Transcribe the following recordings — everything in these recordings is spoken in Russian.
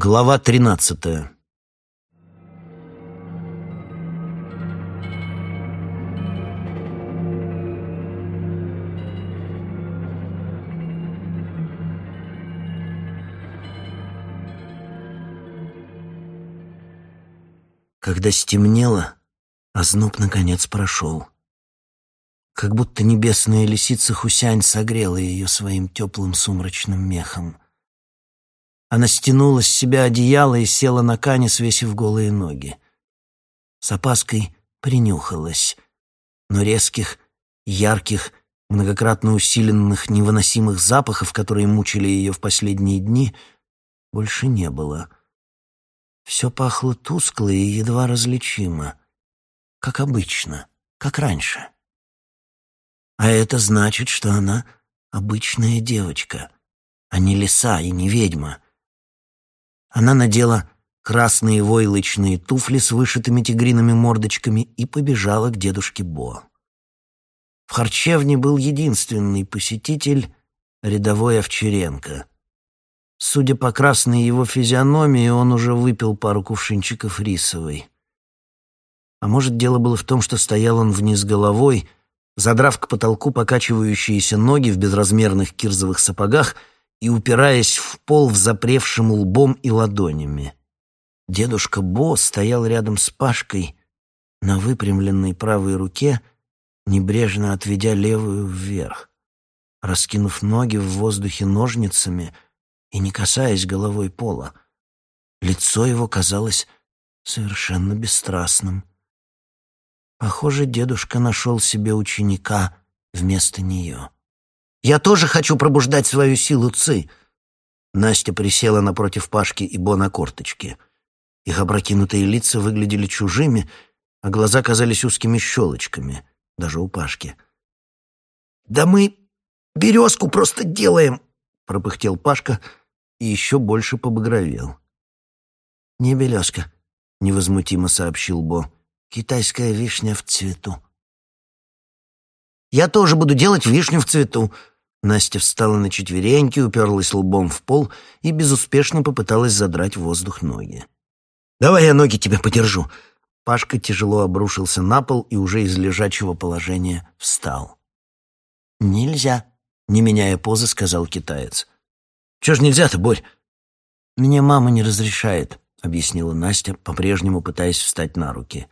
Глава тринадцатая Когда стемнело, озноб наконец прошел. Как будто небесная лисица Хусянь согрела ее своим теплым сумрачным мехом — она стянула с себя одеяло и села на кане, свесив голые ноги. С опаской принюхалась, но резких, ярких, многократно усиленных, невыносимых запахов, которые мучили ее в последние дни, больше не было. Все пахло тускло и едва различимо, как обычно, как раньше. А это значит, что она обычная девочка, а не лиса и не ведьма — она надела красные войлочные туфли с вышитыми тигриными мордочками и побежала к дедушке Бо. В харчевне был единственный посетитель, рядовой Овчаренко. Судя по красной его физиономии, он уже выпил пару кувшинчиков рисовой. А может, дело было в том, что стоял он вниз головой, задрав к потолку покачивающиеся ноги в безразмерных кирзовых сапогах — и упираясь в пол в запревшим лбом и ладонями. Дедушка Бо стоял рядом с Пашкой на выпрямленной правой руке, небрежно отведя левую вверх, раскинув ноги в воздухе ножницами и не касаясь головой пола. Лицо его казалось совершенно бесстрастным. Похоже, дедушка нашел себе ученика вместо нее. Я тоже хочу пробуждать свою силу ци. Настя присела напротив Пашки и Бо на корточки. Их опрокинутые лица выглядели чужими, а глаза казались узкими щелочками, даже у Пашки. «Да мы березку просто делаем!» — пропыхтел Пашка и еще больше побагровел. «Не березка», — невозмутимо сообщил Бо. «Китайская вишня в цвету». «Я тоже буду делать вишню в цвету», Настя встала на четвереньки, уперлась лбом в пол и безуспешно попыталась задрать в воздух ноги. «Давай я ноги тебе подержу!» Пашка тяжело обрушился на пол и уже из лежачего положения встал. «Нельзя», — не меняя позы, сказал китаец. «Чего ж нельзя-то, Борь?» «Мне мама не разрешает», — объяснила Настя, по-прежнему пытаясь встать на руки.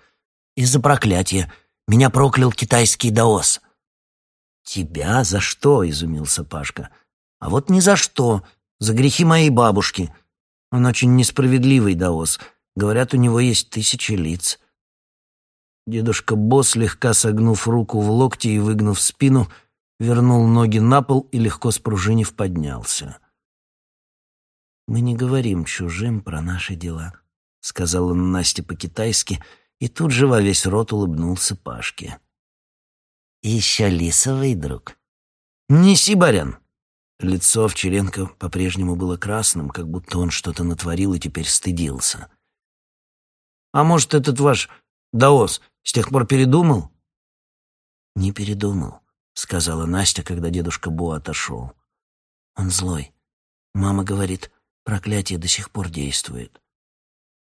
«Из-за проклятия. Меня проклял китайский даос». «Тебя за что?» — изумился Пашка. «А вот ни за что. За грехи моей бабушки. Он очень несправедливый даос. Говорят, у него есть тысячи лиц». Дедушка Бо, слегка согнув руку в локте и выгнув спину, вернул ноги на пол и, легко спружинив, поднялся. «Мы не говорим чужим про наши дела», — сказала Настя по-китайски, и тут же во весь рот улыбнулся Пашке. Еще лисовый друг. Неси, барян. Лицо Овчаренко по-прежнему было красным, как будто он что-то натворил и теперь стыдился. «А может, этот ваш даос с тех пор передумал?» «Не передумал», — сказала Настя, когда дедушка Бо отошел. «Он злой. Мама говорит, проклятие до сих пор действует».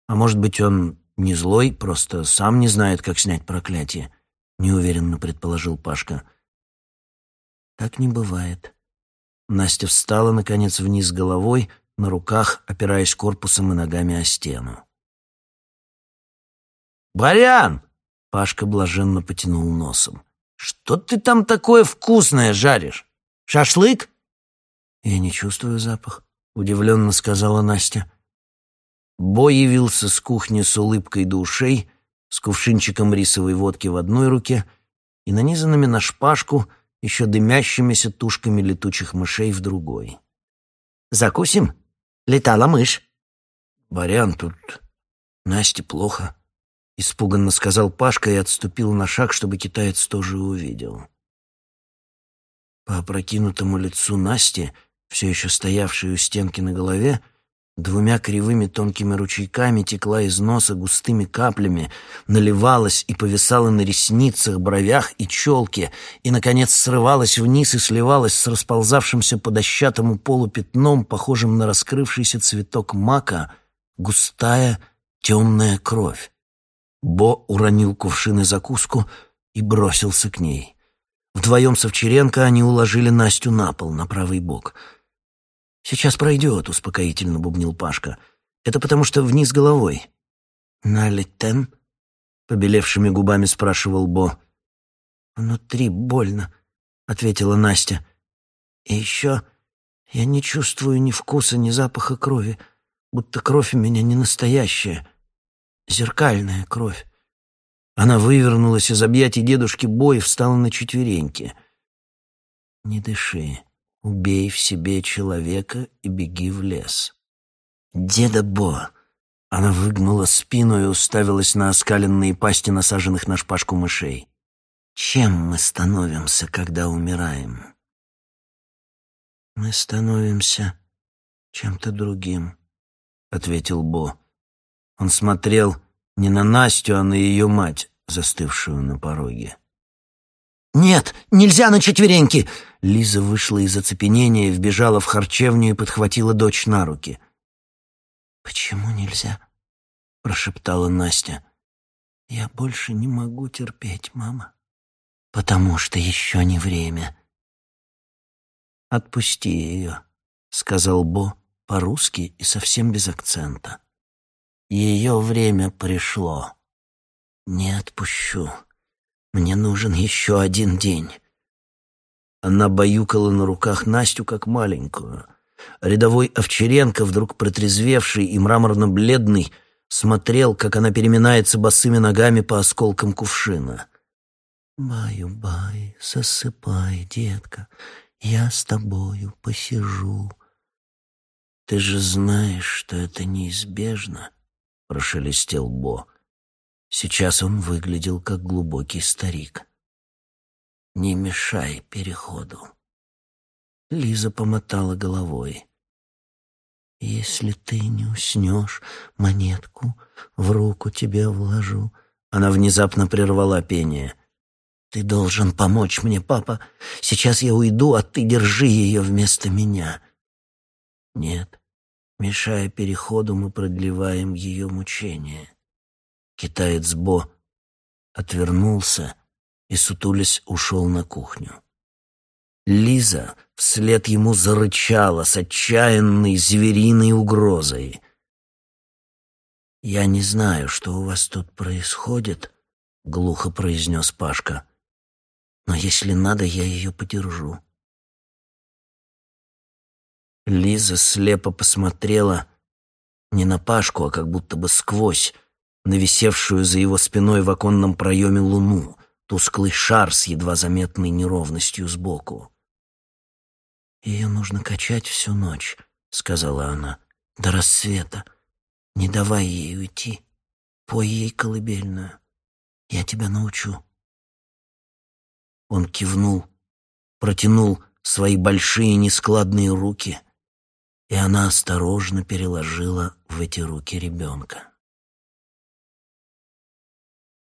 «А может быть, он не злой, просто сам не знает, как снять проклятие?» Неуверенно предположил Пашка. Так не бывает. Настя встала наконец вниз головой, на руках, опираясь корпусом и ногами о стену. «Барян!» — Пашка блаженно потянул носом. «Что ты там такое вкусное жаришь? Шашлык?» «Я не чувствую запах», — удивленно сказала Настя. Бо явился с кухни с улыбкой до ушей, с кувшинчиком рисовой водки в одной руке и нанизанными на шпажку еще дымящимися тушками летучих мышей в другой. «Закусим? Летала мышь». «Барян, тут Насте плохо», — испуганно сказал Пашка и отступил на шаг, чтобы китаец тоже увидел. По опрокинутому лицу Насти, все еще стоявшей у стенки на голове, двумя кривыми тонкими ручейками текла из носа густыми каплями, наливалась и повисала на ресницах, бровях и челке, и, наконец, срывалась вниз и сливалась с расползавшимся по дощатому полу пятном, похожим на раскрывшийся цветок мака, густая темная кровь. Бо уронил кувшин и закуску и бросился к ней. Вдвоем с Овчаренко они уложили Настю на пол, на правый бок — «Сейчас пройдет», — успокоительно бубнил Пашка. «Это потому что вниз головой». «Налетен?» — побелевшими губами спрашивал Бо. «Внутри больно», — ответила Настя. «И еще я не чувствую ни вкуса, ни запаха крови, будто кровь у меня не настоящая, зеркальная кровь». Она вывернулась из объятий дедушки Бо и встала на четвереньки. «Не дыши», Убей в себе человека и беги в лес. Деда Бо. Она выгнула спину и уставилась на оскаленные пасти насаженных на шпажку мышей. Чем мы становимся, когда умираем? Мы становимся чем-то другим, ответил Бо. Он смотрел не на Настю, а на ее мать, застывшую на пороге. «Нет, нельзя на четвереньки!» Лиза вышла из оцепенения, вбежала в харчевню и подхватила дочь на руки. «Почему нельзя?» — прошептала Настя. «Я больше не могу терпеть, мама. Потому что еще не время». «Отпусти ее», — сказал Бо по-русски и совсем без акцента. «Ее время пришло. Не отпущу». Мне нужен еще один день. Она баюкала на руках Настю как маленькую. Рядовой Овчаренко, вдруг протрезвевший и мраморно-бледный, смотрел, как она переминается босыми ногами по осколкам кувшина. «Баю-бай, засыпай, детка, я с тобою посижу». «Ты же знаешь, что это неизбежно», — прошелестел Бо. Сейчас он выглядел как глубокий старик. «Не мешай переходу». Лиза помотала головой. «Если ты не уснешь, монетку в руку тебе вложу». Она внезапно прервала пение. «Ты должен помочь мне, папа. Сейчас я уйду, а ты держи ее вместо меня». «Нет, мешая переходу, мы продлеваем ее мучения». Китаец Бо отвернулся и, сутулясь, ушел на кухню. Лиза вслед ему зарычала с отчаянной звериной угрозой. «Я не знаю, что у вас тут происходит», — глухо произнес Пашка. «Но если надо, я ее подержу». Лиза слепо посмотрела не на Пашку, а как будто бы сквозь, нависевшую за его спиной в оконном проеме луну, тусклый шар с едва заметной неровностью сбоку. «Ее нужно качать всю ночь», — сказала она, — «до рассвета. Не давай ей уйти. Пой ей колыбельную. Я тебя научу». Он кивнул, протянул свои большие нескладные руки, и она осторожно переложила в эти руки ребенка.